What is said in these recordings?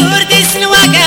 Kurdis nuaga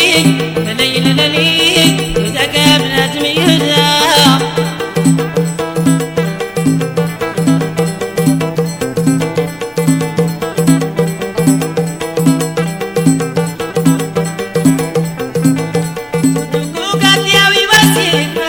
para que aviva siempre.